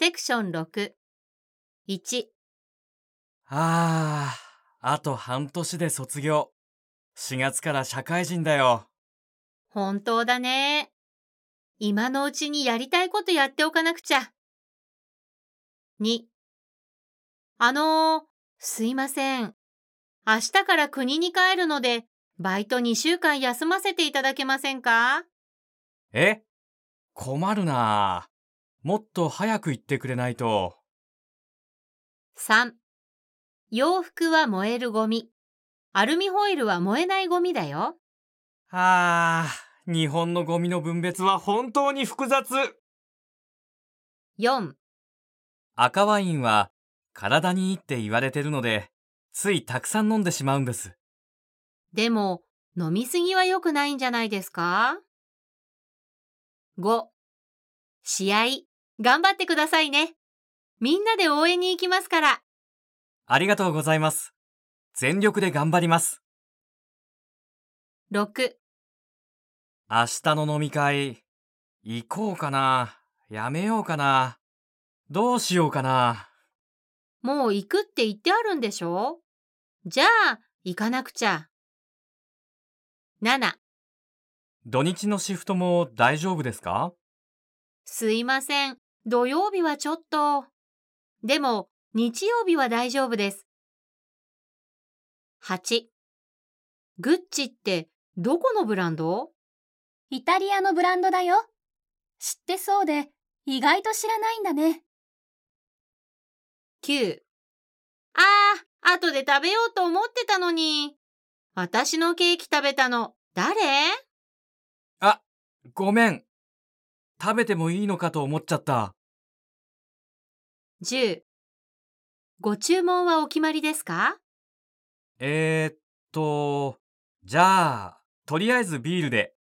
セクション6。1、ああ、あと半年で卒業。4月から社会人だよ。本当だね。今のうちにやりたいことやっておかなくちゃ。2、あのー、すいません。明日から国に帰るので、バイト2週間休ませていただけませんか？え？困るなあもっと早く言ってくれないと。3洋服は燃えるゴミ。アルミホイルは燃えないゴミだよ。ああ、日本のゴミの分別は本当に複雑。4赤ワインは体にいいって言われてるので、ついたくさん飲んでしまうんです。でも、飲みすぎは良くないんじゃないですか ?5 試合、頑張ってくださいね。みんなで応援に行きますから。ありがとうございます。全力で頑張ります。6明日の飲み会、行こうかな。やめようかな。どうしようかな。もう行くって言ってあるんでしょ？じゃあ、行かなくちゃ。7土日のシフトも大丈夫ですか？すいません。土曜日はちょっと。でも、日曜日は大丈夫です。8グッチってどこのブランド？イタリアのブランドだよ。知ってそうで、意外と知らないんだね。?9 ああ、後で食べようと思ってたのに。私のケーキ食べたの、誰？あ、ごめん。食べてもいいのかと思っちゃった。?10 ご注文はお決まりですか？えー、っと、じゃあ、とりあえずビールで。